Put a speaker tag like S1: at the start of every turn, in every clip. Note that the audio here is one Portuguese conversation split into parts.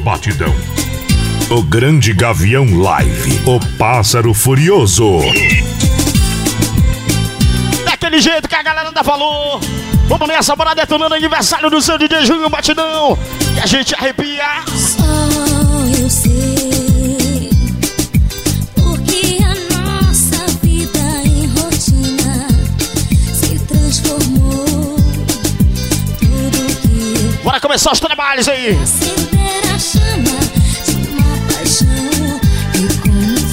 S1: Batidão. O Grande Gavião Live. O Pássaro Furioso.
S2: Daquele jeito que a galera dá valor. Vamos nessa, bora detonando aniversário do seu DJ Júnior Batidão. E a gente arrepia.
S3: Só eu sei. Porque a nossa vida em rotina se transformou. Tudo que
S2: Bora começar os trabalhos aí.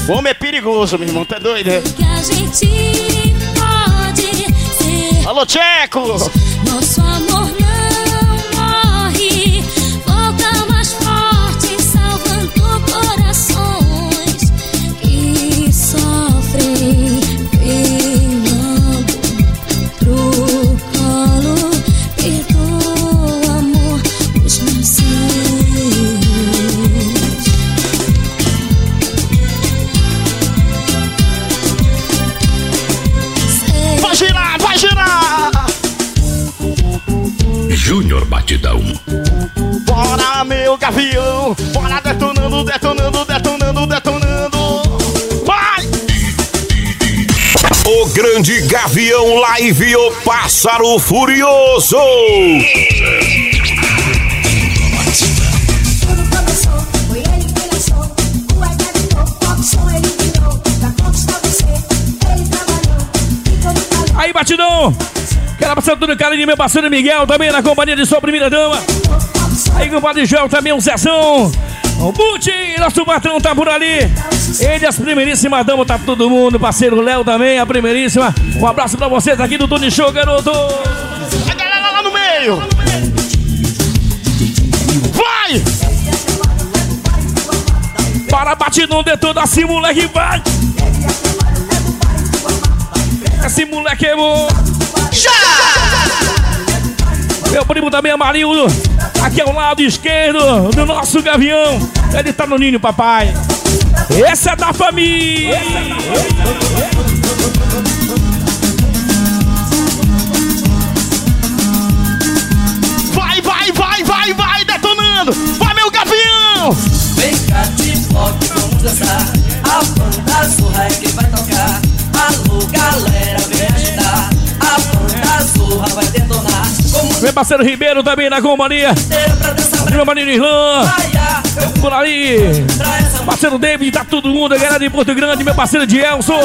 S3: Como
S2: Homem é perigoso, meu irmão, tá doido, né? Alô, Tcheco!
S3: Nosso amor
S4: trabalhou. E todo talento,
S5: Aí, batidão! Quero passar tudo carinho, meu parceiro Miguel, também na companhia de sua primeira dama. Aí, compadre Joel, também o Zezão. O Buti, nosso patrão tá por ali. Ele, as primeiríssimas damas, tá todo mundo. Parceiro Léo também, a primeiríssima. Um abraço pra vocês aqui do Tony Show, garoto.
S2: A galera lá no meio! Vai!
S5: Para batidão de toda assim, moleque, vai! Esse moleque é bom! Meu primo também é Marildo, aqui ao lado esquerdo do nosso gavião. Ele tá no ninho, papai. Esse é da família!
S2: Vai, vai, vai, vai, vai, detonando! Vai, meu gavião!
S6: Vem cá, de pop, vamos dançar. A banda zorra é quem vai tocar. Alô, galera, vem agitar. A banda zorra vai detonar. Como
S5: Meu parceiro Ribeiro também na companhia.
S6: inteiro pra dançar,
S5: Meu maninho Irlan, por ali.
S6: essa
S5: Parceiro David, tá todo mundo, a galera de Porto Grande, meu parceiro Gelson.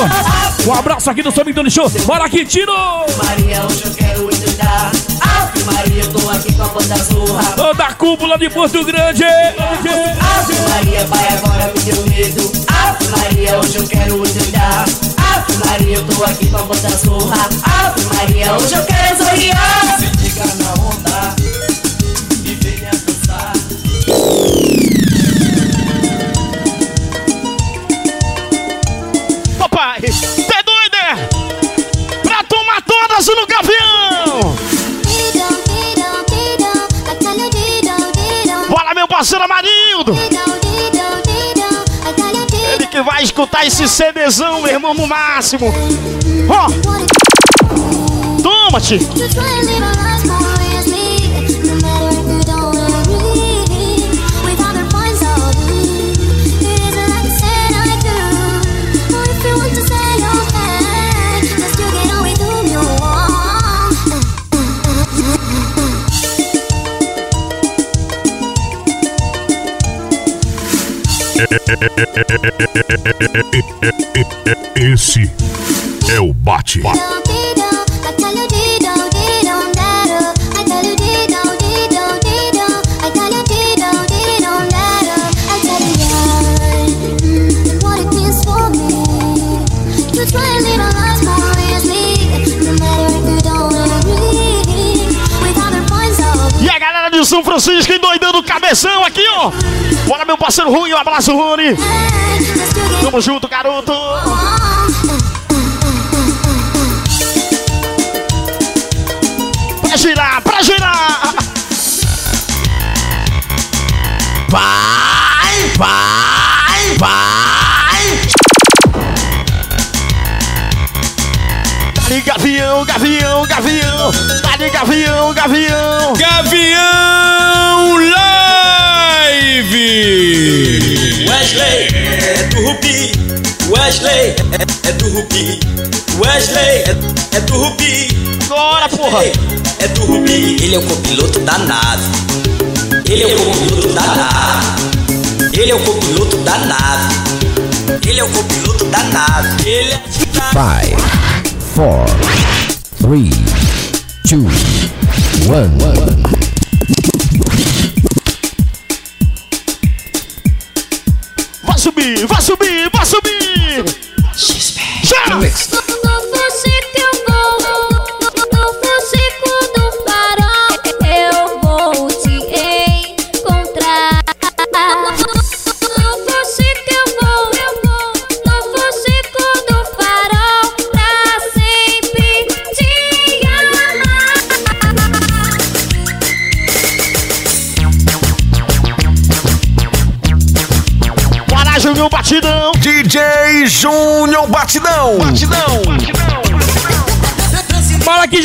S5: Um abraço aqui do Sobe Tony Show. Bora aqui, tiro!
S6: Maria, hoje eu quero endoidar. Ave Maria, eu tô aqui com a banda zorra.
S5: Toda a cúpula de Porto Grande.
S6: Ave Maria, vai agora me deu medo. Ave Maria, hoje eu quero endoidar. Ave Maria, eu tô aqui com a banda zorra. Ave Maria, hoje eu quero zoiar. Se liga na onda
S2: vai escutar esse CDzão, meu irmão, no máximo! Ó, toma-te!
S1: Esse é o Bate.
S3: Didão,
S2: São Francisco endoidando o cabeção aqui, ó! Bora, meu parceiro Rui, um abraço, Rony! Tamo junto, garoto! Pra girar, pra girar! Vai, vai, vai! Gavião, Gavião, Gavião. Dali Gavião, Gavião.
S7: Gavião Live!
S6: Wesley é do Rubi. Wesley é, é do Rubi. Wesley é, é do Rubi.
S2: Bora, porra.
S6: É do Rubi. Ele é o copiloto da nave. Ele é o copiloto da nave. Ele é o copiloto da nave. Ele é o copiloto da nave. Ele é
S8: Five, four, three, two, one.
S2: Vai subir, vai subir, vai subir. Já!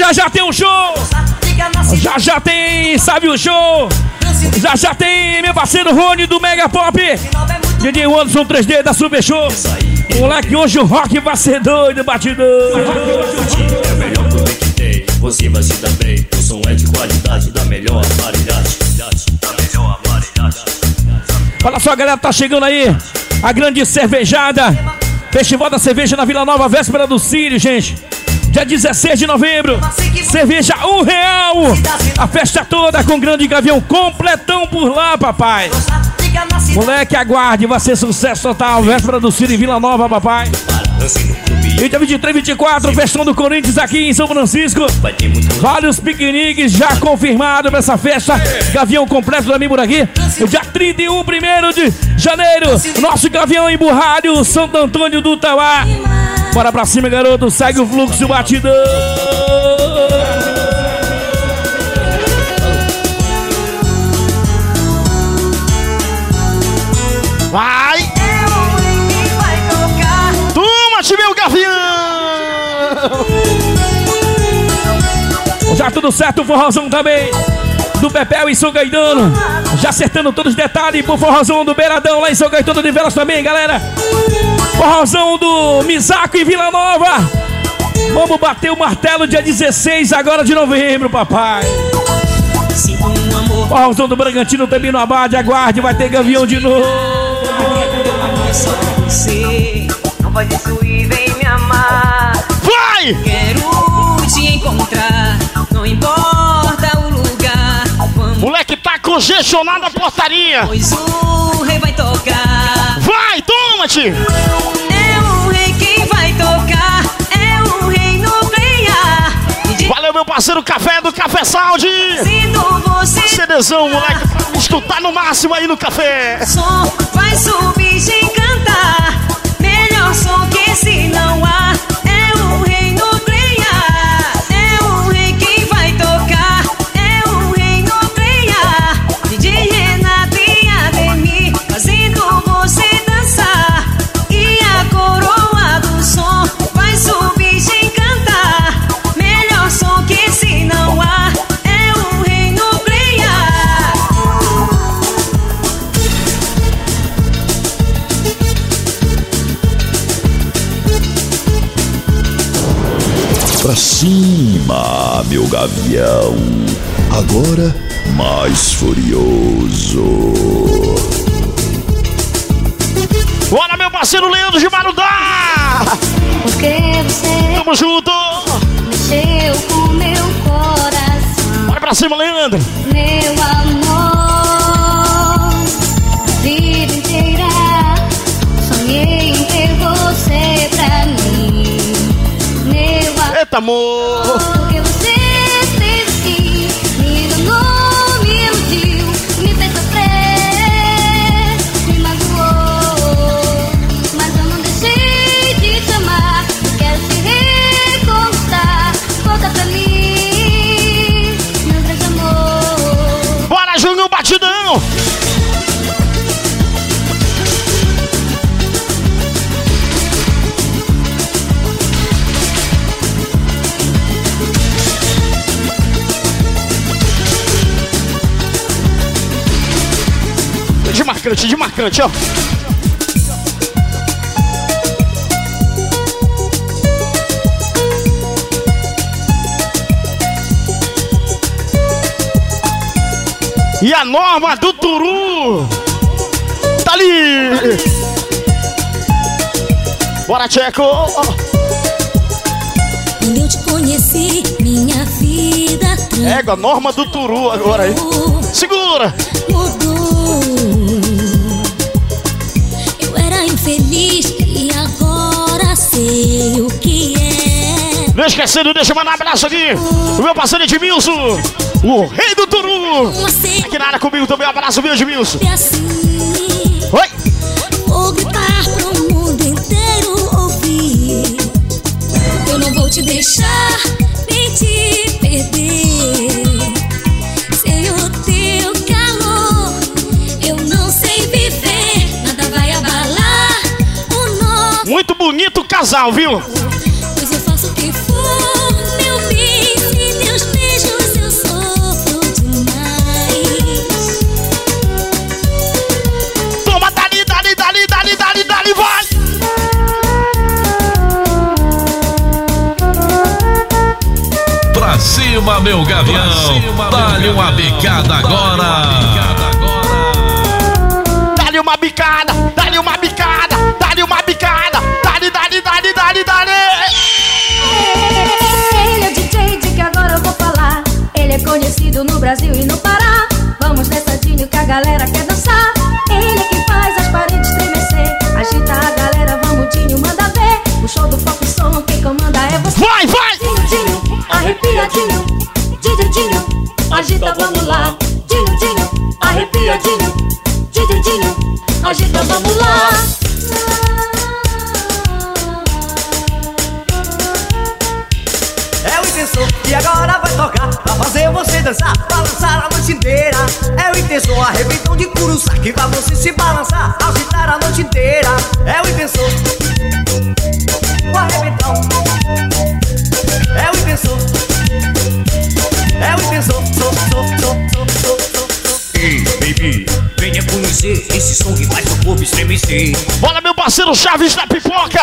S5: Já já tem um show! Já já tem, sabe o show? Já já tem meu parceiro Rony do Mega Pop. DJ Anderson 3D da Super Show. Moleque, hoje o rock vai ser doido, batidão.
S9: É o melhor produto que tem, você vai. O som é de qualidade, da melhor. Da melhor.
S5: Olha só, galera, tá chegando aí a grande cervejada. Festival da Cerveja na Vila Nova, véspera do Sírio, gente. Dia 16 de novembro. Cerveja um real. A festa toda com grande gavião completão por lá, papai. Moleque, aguarde, vai ser sucesso total. Véspera do Sírio em Vila Nova, papai. E dia 23 e 24, festão do Corinthians aqui em São Francisco. Vários piqueniques já confirmados pra essa festa. Gavião completo também por aqui. No dia 31 primeiro de janeiro, nosso Gavião emburrado, Santo Antônio do Tauá. Bora pra cima, garoto. Segue o fluxo batidão.
S2: Vai. Toma-te, meu Gavião.
S5: Já tudo certo, o forrozão também. Do Pepel e São Gaetano. Já acertando todos os detalhes pro forrozão do Beiradão lá em São Gaetano de Velas também, galera. Forrozão do Misaco em Vila Nova. Vamos bater o martelo dia 16 agora de novembro, papai.
S6: Um
S5: Forrozão do Bragantino também no Abade. Aguarde, vai ter gavião de novo.
S6: Não vai destruir, vem me amar.
S2: Vai.
S6: Quero te encontrar. Não importa o lugar. Vamos,
S2: Moleque, tá congestionada a portaria.
S6: pois o rei vai tocar. É o rei quem vai tocar. É o rei nuclear. E de
S2: Valeu, meu parceiro Café do Café
S6: sinto você.
S2: CDzão, moleque. Escutar no máximo aí no café.
S6: som vai subir cantar. Melhor som
S10: Pra cima, meu gavião. Agora mais furioso.
S2: Bora, meu parceiro Leandro de Marudá.
S1: Porque você
S2: Tamo junto.
S1: mexeu com meu coração,
S2: Bora pra cima, Leandro.
S1: meu amor. Amor.
S2: Marcante, de marcante, ó. E a norma do Turu. Tá ali. Bora, Tcheco.
S3: Quando eu te conheci, minha vida
S2: Égua, norma do Turu agora aí. Segura.
S3: mudou. Infeliz e agora sei o que é.
S2: Não esquecendo, deixa eu mandar um abraço aqui. O meu parceiro Edmilson. O rei do Turu. Aqui na área comigo também. Um abraço, meu Edmilson.
S3: assim.
S2: Oi.
S3: Vou gritar pro mundo inteiro ouvir. Eu não vou te deixar nem te perder.
S2: Casal, viu?
S3: Pois eu faço o que for, meu bem. Sem teus beijos eu sofro demais.
S2: Toma, dali, dali, dali, dali, dali, dali, vai!
S11: Pra cima, meu gavião. Dá-lhe uma bicada agora.
S2: Dá-lhe uma bicada,
S12: Brasil e no Pará. Vamos dançadinho que a galera quer dançar. Ele é quem faz as paredes estremecer. Agita a galera, vamos Dinho, manda ver. O show do pop som, quem comanda é você.
S2: Vai, vai!
S12: Dinho, Dinho, arrepia, Dinho. Dinho, Dinho, agita, vamos lá. Dinho, Dinho, arrepia, Dinho. Dinho, Dinho, agita, vamos lá.
S13: Que agora vai tocar Pra fazer você dançar, balançar a noite inteira. É o intensor, arrebentão de curuçá Que vai você se balançar, agitar a noite inteira. É o intensor O arrebentão. É o intensor É o intensor so, so,
S14: esse som que faz o povo estremecer.
S2: Bora, meu parceiro Chaves da Pipoca.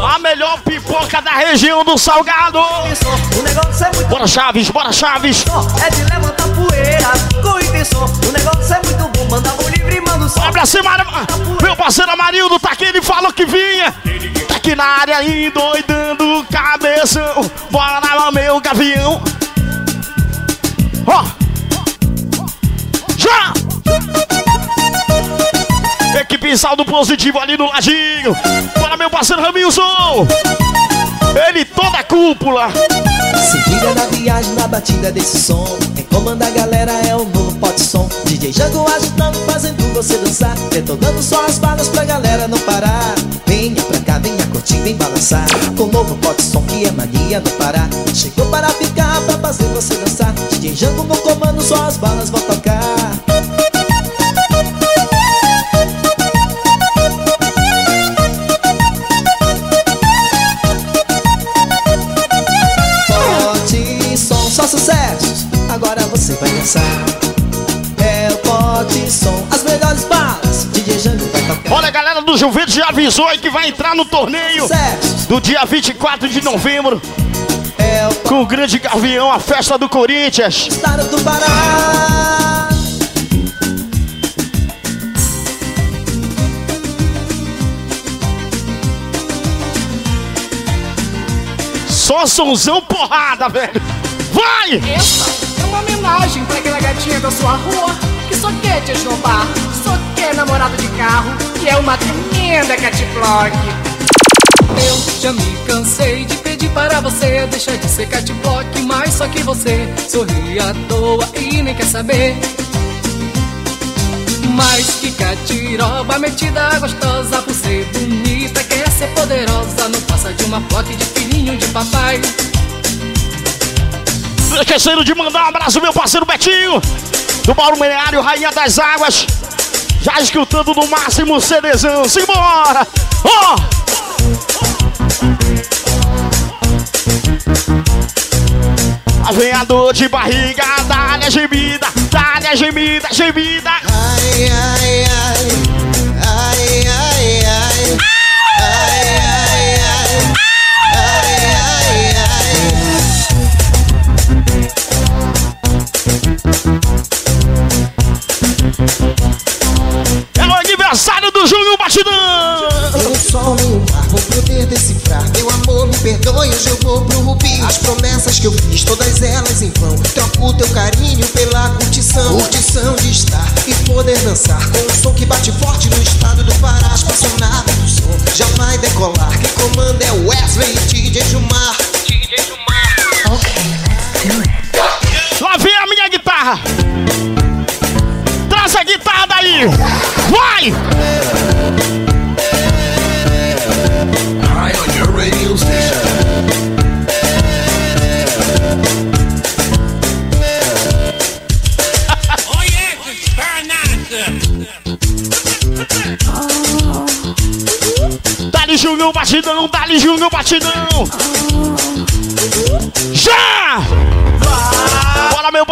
S2: A melhor pipoca da região do Salgado.
S13: É muito
S2: Bora, Chaves, bora, Chaves.
S13: É de levantar poeira Com intensor, o negócio é muito bom Manda o livre, manda o som
S2: pra cima, meu parceiro Amarildo tá aqui, ele falou que vinha. Tá aqui na área endoidando o cabeção. Bora, meu gavião. Ó. Já! Equipe saldo positivo ali no ladinho. Bora, meu parceiro Ramilson. Ele toda a cúpula.
S15: Se liga na viagem, na batida desse som. Quem comanda a galera é o novo pote som. DJ Jango agitando, fazendo você dançar. Detonando só as balas pra galera não parar. Venha pra cá, venha curtir, vem balançar. Com o novo pote som que é mania no Pará. Chegou para ficar, pra fazer você dançar. DJ Jango no comando, só as balas vão tocar Vai dançar É o pote som, as melhores balas DJ Jango vai tocar
S2: Olha, a galera do Juventus já avisou aí que vai entrar no torneio
S15: Sucessos,
S2: do dia 24 de novembro
S15: é o
S2: com o grande Gavião, a festa do Corinthians.
S15: estado do Pará
S2: Só somzão porrada, velho. Vai!
S16: Essa homenagem pra aquela gatinha da sua rua que só quer te esnobar, só quer namorado de carro e é uma tremenda catblock.
S17: Eu já me cansei de pedir para você deixar de ser catblock, mas só que você sorri à toa e nem quer saber. Mas que catiroba metida gostosa por ser bonita, quer ser poderosa, não passa de uma block de filhinho de papai.
S2: Esquecendo de mandar um abraço, meu parceiro Betinho, do Mauro Meneário, Rainha das Águas. Já escutando no máximo CDzão. Simbora! Ó! A venha dor de barriga, dá-lhe a gemida, dá-lhe a gemida, gemida.
S15: Ai, ai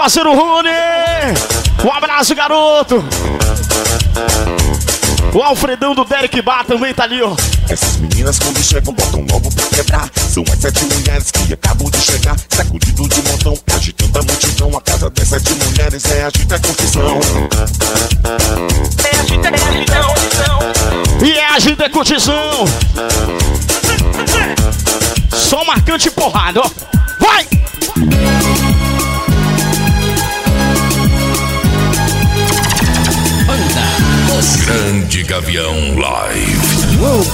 S2: parceiro Rony! Um abraço, garoto! O Alfredão do Derek Bar também tá ali, ó.
S18: Essas meninas quando chegam botam logo pra quebrar São as sete mulheres que acabam de chegar Sacudido de montão, agitando a multidão A casa das sete mulheres é agita a confusão É agita a confusão
S2: E é agita a curtição. Só marcante porrada, ó.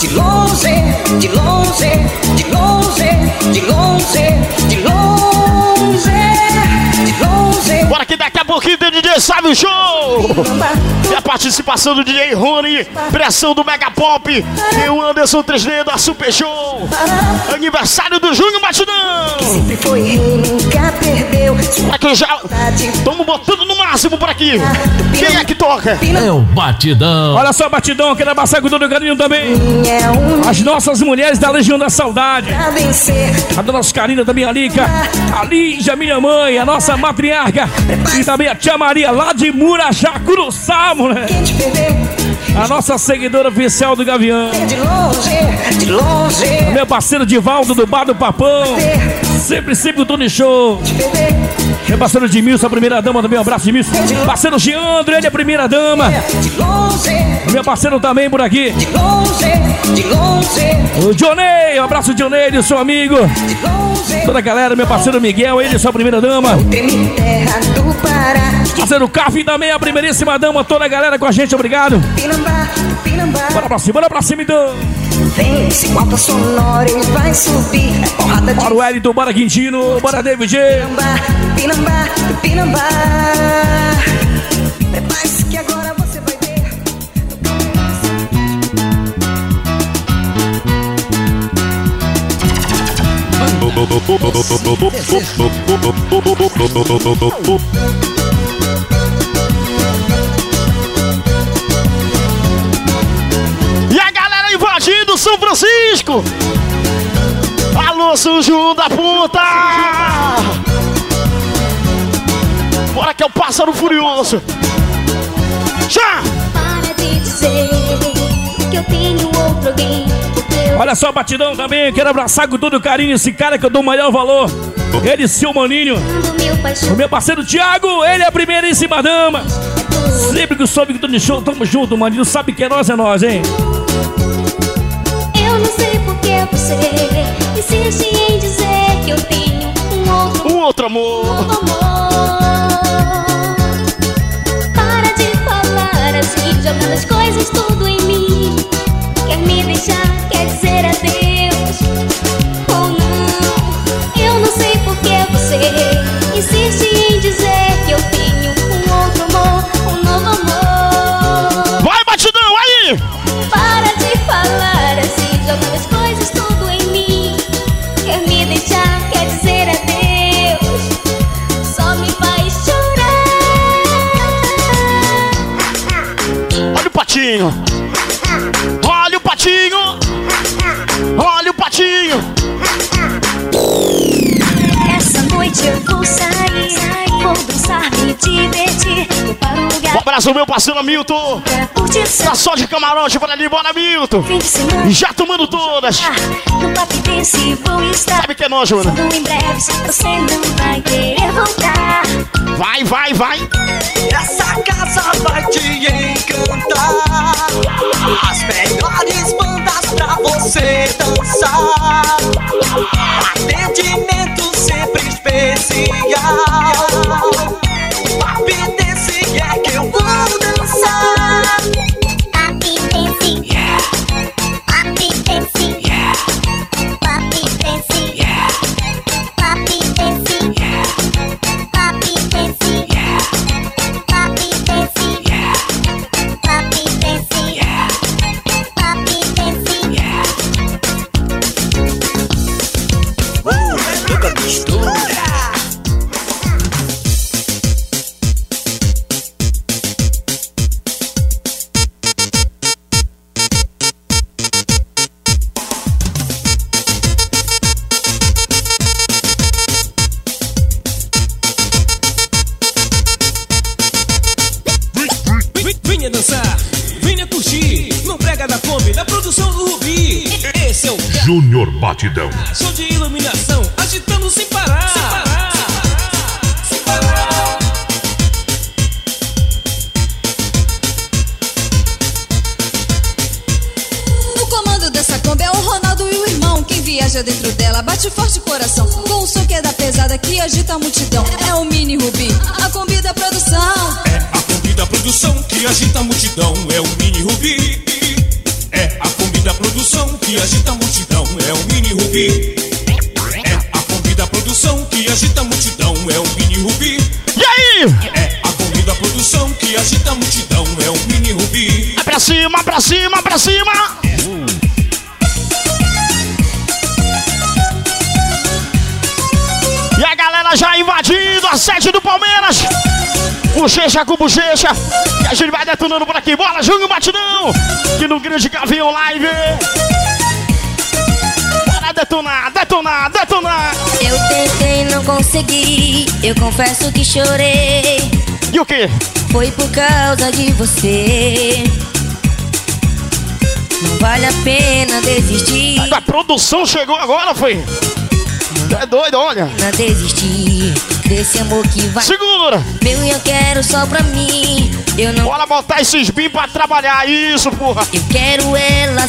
S19: De longe, de longe, de longe, de longe, de longe, de longe.
S2: Bora que daqui a pouquinho tem DJ Sabe o Show! E a participação do DJ Rony, pressão do Mega Pop e o Anderson 3D da Super Show. Aniversário do Júnior Batidão!
S19: Sempre foi rei, nunca perdeu.
S2: Pra que já estamos botando no máximo por aqui. Quem é que toca?
S5: É o Batidão. Olha só, Batidão, aquele abraço com todo o carinho também. As nossas mulheres da Legião da Saudade. A dona Oscarina também, a Lica. A Lígia, minha mãe, a nossa matriarca. E também a tia Maria, lá de Murajá, Curuçá, moleque. A nossa seguidora oficial do Gavião.
S19: De longe, de longe.
S5: Meu parceiro Divaldo do Bar do Papão. Sempre, sempre o Tony Show. Meu parceiro Edmilson, a primeira dama também, um abraço de Edmilson. Parceiro Giandro, ele é a primeira dama.
S19: De
S5: Meu parceiro também por aqui.
S19: de de.
S5: O Johnny, um abraço Johnny, seu amigo. Toda a galera, meu parceiro Miguel, ele sua primeira dama.
S19: Do.
S5: Parceiro Cafi também, a primeiríssima dama, toda a galera com a gente, obrigado. Bora pra cima, bora pra cima então.
S19: Vem, esse alta sonora, ele vai subir. É porrada de
S5: Bora o Wellington, bora Quintino, bora David.
S19: Pinambá, Pinambá, Pinambá. Prepare-se que agora você vai ver.
S2: Francisco! Alô, Sujo da puta! Bora que é o pássaro furioso! Já!
S20: Para de dizer que eu tenho outro alguém.
S5: Olha só, Batidão também, quero abraçar com todo carinho esse cara que eu dou o maior valor. Ele, seu maninho. O meu parceiro Thiago, ele é a primeiríssima dama. Sempre que eu soube que tô de show, tamo junto, maninho. Sabe que é nós, é nós, hein?
S20: Eu não sei por que você insiste em dizer que eu tenho um outro
S2: Um outro amor!
S20: amor. Para de falar assim, jogando as coisas tudo em mim. Quer me deixar, quer dizer adeus ou não? Eu não sei por que você
S2: patinho! Olha o patinho! Olha o patinho!
S20: Essa noite eu
S2: abraço, meu parceiro Milton! Tá só de camarote para ali, bora, Milton!
S20: Fim de semana.
S2: Já tomando todas!
S20: Estar.
S2: Sabe que é nós, Juna?
S20: Quando em breve você não vai querer voltar.
S2: Vai, vai, vai!
S21: Essa casa vai te encantar. As melhores bandas
S19: pra você dançar. Atendimento sempre especial.
S11: Júnior Batidão.
S22: show de iluminação, agitando sem parar. Sem parar. Sem parar.
S6: O comando dessa Kombi é o Ronaldo e o irmão. Quem viaja dentro dela bate forte o coração. Com o som que é da pesada que agita a multidão. É o Mini Rubi, a Kombi da produção.
S22: É a Kombi da produção que agita a multidão, é o Mini Rubi. Produção que agita a multidão, é o Mini Rubi. É a Kombi da produção que agita a multidão, é o Mini Rubi.
S2: E aí?
S22: É a Kombi da produção que agita a multidão, é o Mini Rubi.
S2: É pra cima, pra cima, pra cima! E a galera já invadindo a sede do Palmeiras. Bochecha com bochecha. E a gente vai detonando por aqui. Bola, Júnior Batidão. Que no grande Gavião Live. Bora detonar, detonar, detonar.
S23: Eu tentei, não consegui. Eu confesso que chorei.
S2: E o quê?
S23: Foi por causa de você. Não vale a pena desistir.
S2: A produção chegou agora, foi? É doido, olha.
S23: Não desistir desse amor que vai.
S2: Segura.
S23: Meu eu quero só pra mim. Eu não.
S2: Bora botar esses bim pra trabalhar. Isso, porra.
S23: Eu quero ela.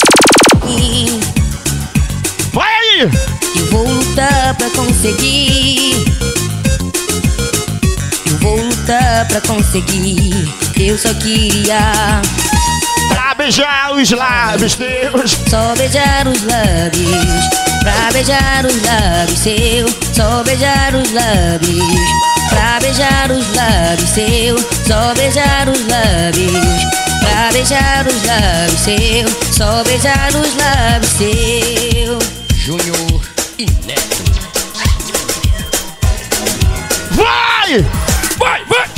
S2: Vai aí.
S23: Eu vou lutar pra conseguir. Eu vou lutar pra conseguir. Eu só queria
S2: Pra beijar os lábios teus.
S23: só beijar os lábios. Pra beijar os lábios seu, só beijar os lábios. Pra beijar os lábios seu, só beijar os lábios. Pra beijar os lábios seu, só beijar os lábios seu.
S8: Júnior e Neto.
S2: Vai!
S5: Vai, vai!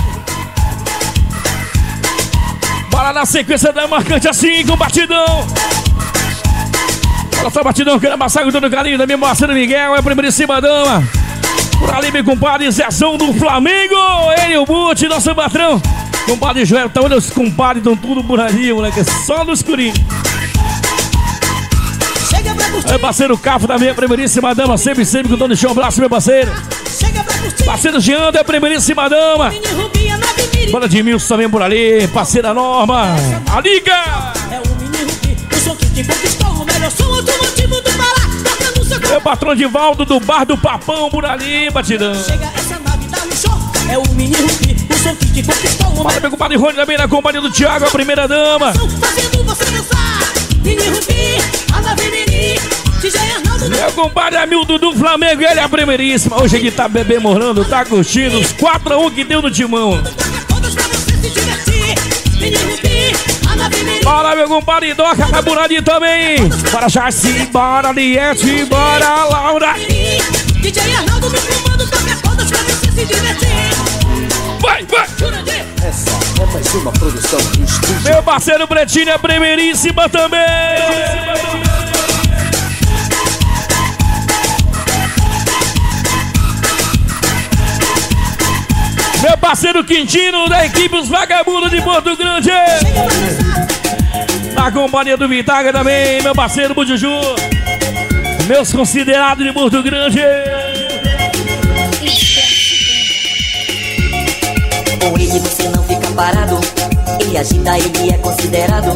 S5: Bora na sequência da marcante assim, com batidão. Olha só, batidão, que era massagem todo carinho da minha parceira Miguel, é a primeiríssima dama. Por ali, meu compadre, Zezão do Flamengo. Ele, o Bute, nosso patrão. Compadre Joel, tá olha os compadres, estão tudo por ali, moleque, é só no escurinho. É parceiro Cafo da minha primeiríssima dama, sempre, sempre com o Tony Show. Um abraço, meu parceiro. Parceiro Jean da primeiríssima dama. Bora de Milson também por ali, parceira Norma. A
S13: que conquistou, o melhor som automotivo do Pará. Toca no seu
S5: Meu patrão de Valdo do Bar do Papão por ali, batidão.
S13: Chega essa nave, dá um show. É o Mini Rubi, o som que te conquistou, o
S5: Fala, meu compadre Rony também na companhia do Thiago, a primeira dama.
S13: fazendo você dançar. Mini Rubi, a nave Mini, DJ Arnaldo.
S5: Meu compadre Hamilton do Flamengo, ele é a primeiríssima. Hoje aqui tá bebê morando, tá curtindo os 4x1 que deu no timão.
S13: Todas pra você se divertir. Mini Rubi.
S5: Bora, meu compadre Doca, Caburadinho também. Bora, Jaci, bora, Liette, bora, Laura.
S13: DJ Arnaldo no comando, toca todas pra você se divertir.
S5: Vai, vai.
S8: Essa é mais uma produção do estúdio.
S5: Meu parceiro Pretinho é primeiríssima também. Parceiro Quintino da equipe Os Vagabundos de Porto Grande. Na companhia do Vitaga também, meu parceiro Bujuju. Meus considerados de Porto Grande.
S24: Com ele você não fica parado. Ele agita, ele é considerado.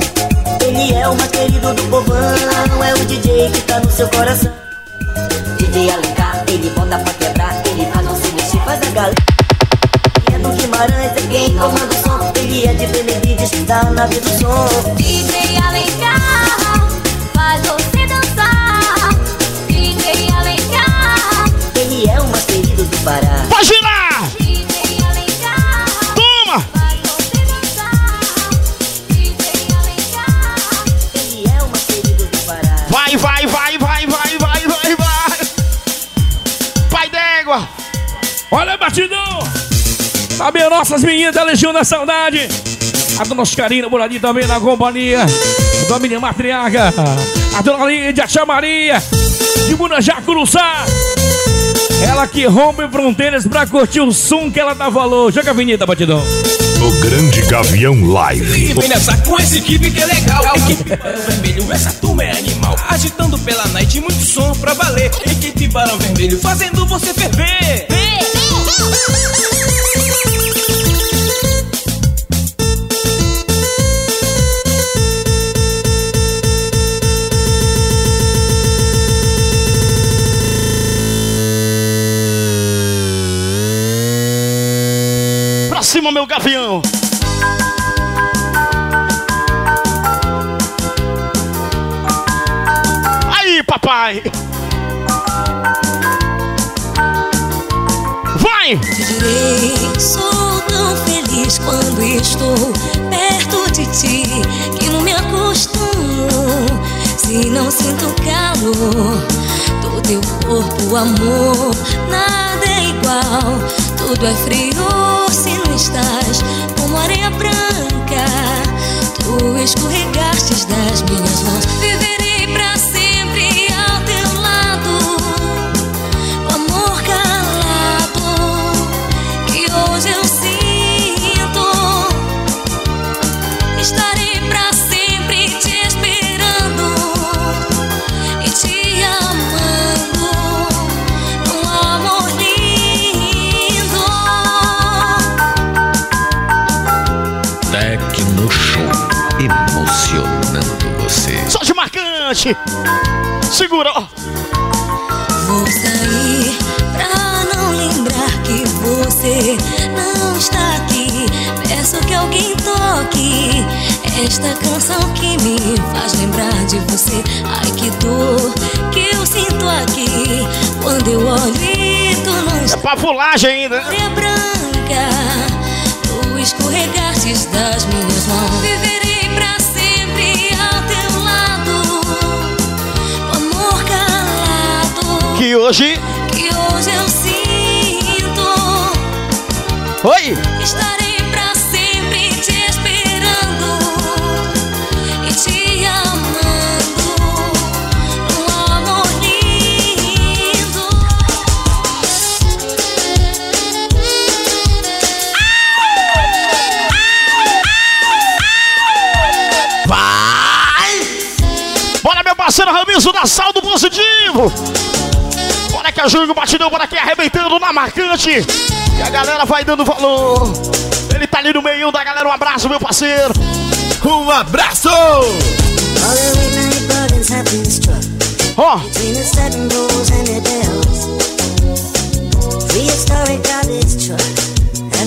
S24: Ele é o mais querido do povão, é o DJ que tá no seu coração. DJ Alencar, ele bota pra quebrar, ele faz você mexer, faz a galera. É de Benevides, que tá na vida do som.
S23: DJ Alencar faz você dançar. DJ Alencar.
S24: Ele é o mais querido do Pará.
S2: Pode girar!
S23: DJ Alencar
S2: Toma!
S23: faz você dançar. DJ Alencar.
S24: Ele é o mais querido do Pará.
S2: Vai, vai, vai, vai, vai, vai, vai, vai! Pai d'égua!
S5: Olha, batidão! Sabe, nossas meninas da Legião da Saudade. A dona Oscarina por ali também na companhia. A dona Miriam Matriarca. A dona Lídia Tia Maria. De Munajá, Curuçá. Ela que rompe fronteiras pra curtir o som que ela dá valor. Joga a vinheta, batidão.
S10: O Grande Gavião Live.
S19: E vem nessa com essa equipe que é legal. Equipe Barão Vermelho, essa turma é animal. Agitando pela night, muito som pra valer. Equipe Barão Vermelho, fazendo você ferver.
S2: Meu gavião! Aí, papai! Vai!
S3: Direi, sou tão feliz quando estou perto de ti que não me acostumo se não sinto calor do teu corpo, amor. Nada é igual, tudo é frio
S2: marcante! Segura! ó.
S3: Vou sair pra não lembrar que você não está aqui. Peço que alguém toque esta canção que me faz lembrar de você. Ai, que dor que eu sinto aqui quando eu olho e tu não
S2: É pra fulagem ainda! né?
S3: Areia branca, tu escorregastes das minhas mãos. Viverei
S2: Que hoje.
S3: que hoje eu sinto.
S2: Oi!
S3: Estarei pra sempre te esperando e te amando. Um amor lindo.
S2: Vai! Bora, meu parceiro Ramizo da Saldo Positivo! Bora que a Júnior Batidão, bora que arrebentando na marcante! E a galera vai dando valor! Ele tá ali no meio da galera, um abraço, meu parceiro! Um abraço! Ó,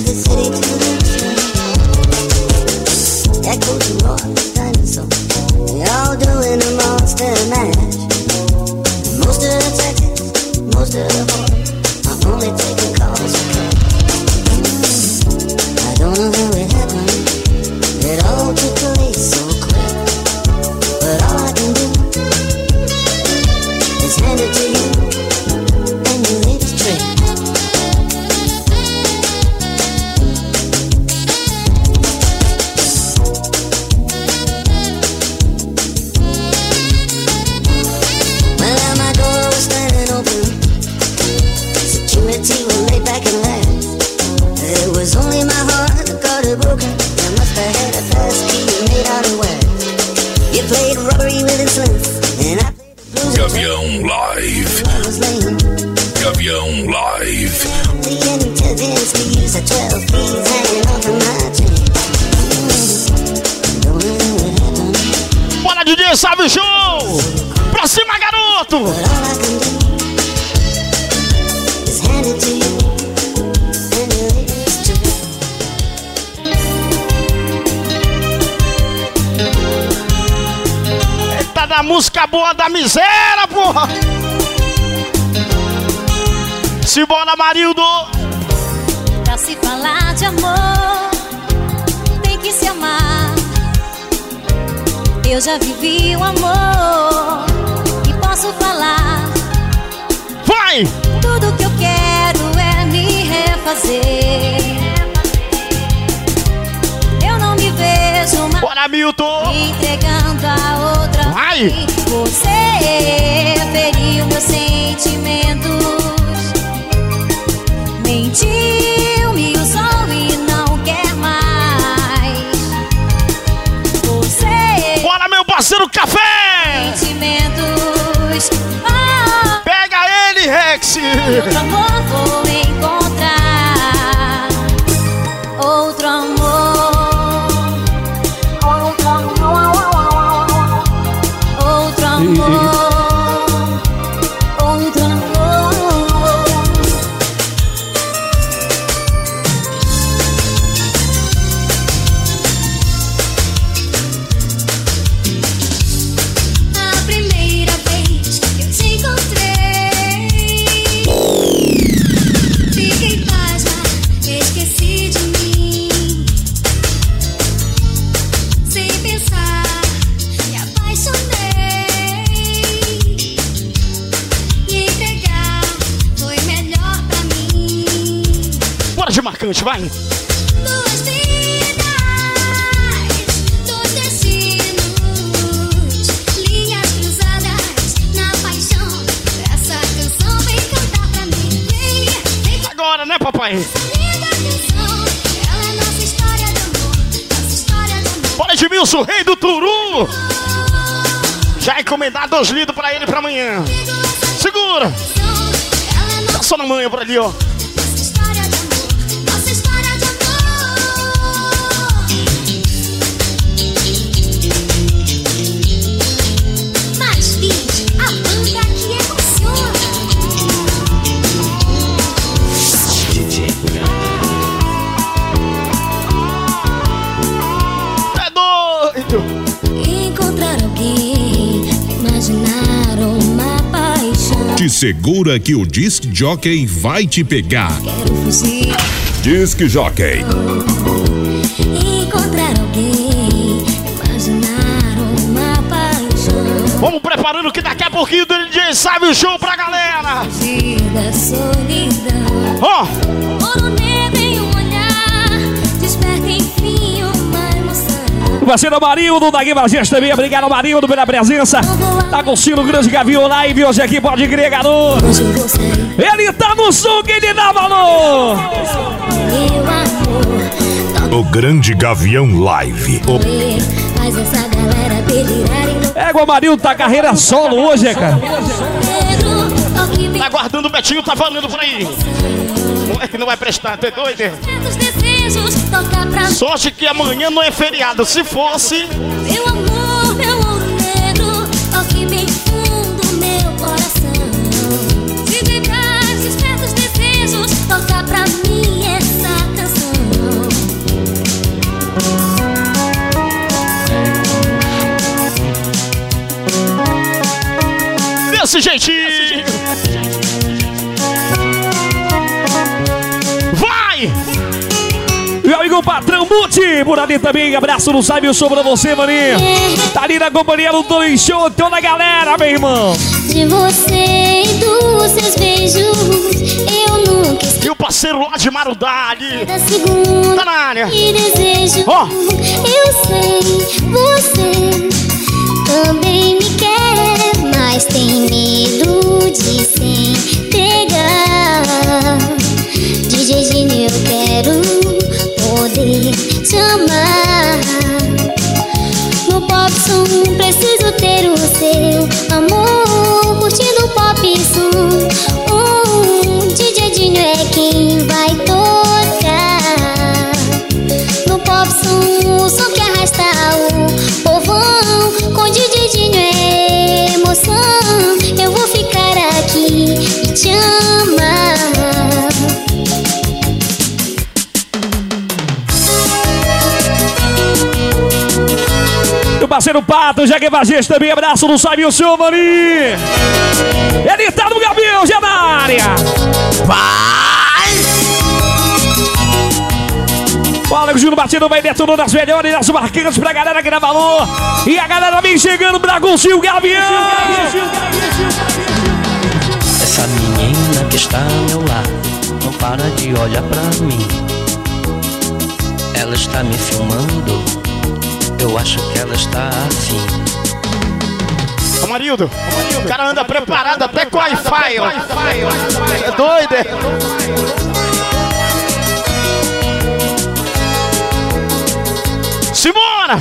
S24: between His
S2: energy boa da miséria, porra! Simbora, Marildo!
S3: Pra se falar de amor, tem que se amar. Eu já vivi o amor e posso falar.
S2: Vai!
S3: Tudo que eu quero é me refazer. Eu não me vejo mais
S2: Bora, Milton!
S3: entregando a
S2: Vai!
S3: Você feriu meus sentimentos. Mentiu, me usou e não quer mais. Você.
S2: Bora, meu parceiro Café!
S3: Sentimentos. Ah,
S2: Pega ele, Rex!
S3: outro amor vou encontrar. Amor, nossa história de amor.
S2: Bora, Edmilson, rei do Turu! Já encomendar dois litros pra ele pra amanhã. Segura! Tá só na manhã por ali, ó.
S11: Segura que o Disc Jockey vai te pegar.
S3: Quero fugir,
S11: Disc Jockey.
S3: encontrar alguém, imaginar uma paixão.
S2: Vamos preparando que daqui a pouquinho o DJ sabe o show pra galera!
S3: Fugir da solidão.
S2: Ó!
S3: Ouro
S25: parceiro Marildo da Guimarães também. Obrigado, Marildo, pela presença. Tá curtindo o grande Gavião Live hoje aqui, pode crer, garoto. Ele tá no som que ele dá valor.
S11: O Grande Gavião Live. O
S3: Toque, faz essa galera delirar e não
S25: Égua Marildo tá carreira solo hoje, cara.
S3: Toque bem
S2: Tá guardando o Betinho, tá falando por aí. Moleque não vai prestar, tá doido? Sorte que amanhã não é feriado. Se fosse,
S3: Meu amor, meu ouro negro, toque bem fundo meu coração. Se desperta os desejos, toca pra mim essa canção.
S2: desse jeitinho. Vai!
S25: Muti, por ali também, abraço no Sabe o Show pra você, maninho. Tá ali na companhia do Tony Show, toda a galera, meu irmão.
S20: De você e dos seus beijos, eu nunca
S2: E o parceiro lá de Marudá ali.
S20: da segunda
S2: Tá na área.
S20: que desejo.
S2: Ó.
S20: Eu sei, você também me quer, mas tem medo de se entregar. DJ Gini, eu quero poder te amar. No pop som preciso ter o seu amor. Curtindo o pop som.
S25: Parceiro Pato, que Bagês também, abraço do Sabe o Senhor, Mani. Ele tá no Gabriel, já na área. Vai! Fala o Júnior Batidão vai detonando as melhores das marcantes pra galera que dá valor. E a galera vem chegando pra o Gavião.
S26: Essa menina que está ao meu lado não para de olhar pra mim. Ela está me filmando, eu acho que ela está afim.
S2: Ô Marildo, o cara anda preparado até com Wi-Fi, ó. É doido, é? Simona!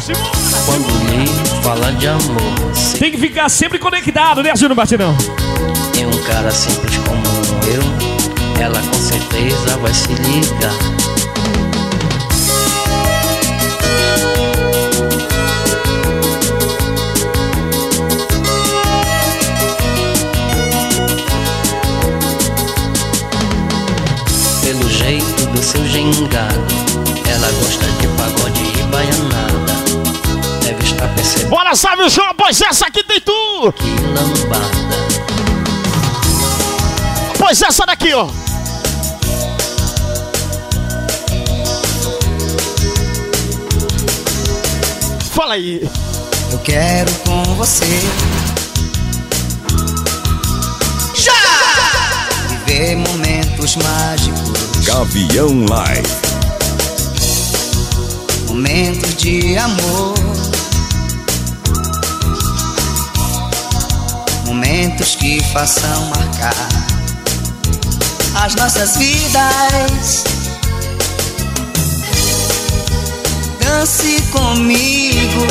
S26: Quando lhe fala de amor,
S25: Tem que ficar sempre conectado, né, Júnior Batidão?
S26: em um cara simples como eu, ela com certeza vai se ligar. Do seu gingado, ela gosta de pagode e baianada. Deve estar percebendo
S2: Bora, sabe o show, pois essa aqui tem tudo!
S26: que lambada.
S2: Pois essa daqui, ó. Fala aí.
S27: Eu quero com você. Já! Viver momentos mágicos,
S10: Gavião Live.
S27: momentos de amor. Momentos que façam marcar as nossas vidas. Dance comigo.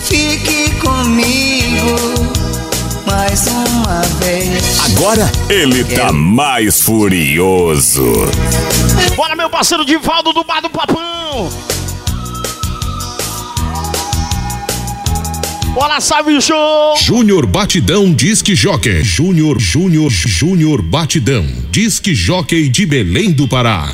S27: Fique comigo mais uma vez.
S10: Agora ele tá mais furioso.
S2: Bora, meu parceiro Divaldo do Bar do Papão. Bora, sabe o show.
S11: Júnior Batidão Disque Jockey. Júnior, Júnior, Júnior Batidão Disque Jockey de Belém do Pará.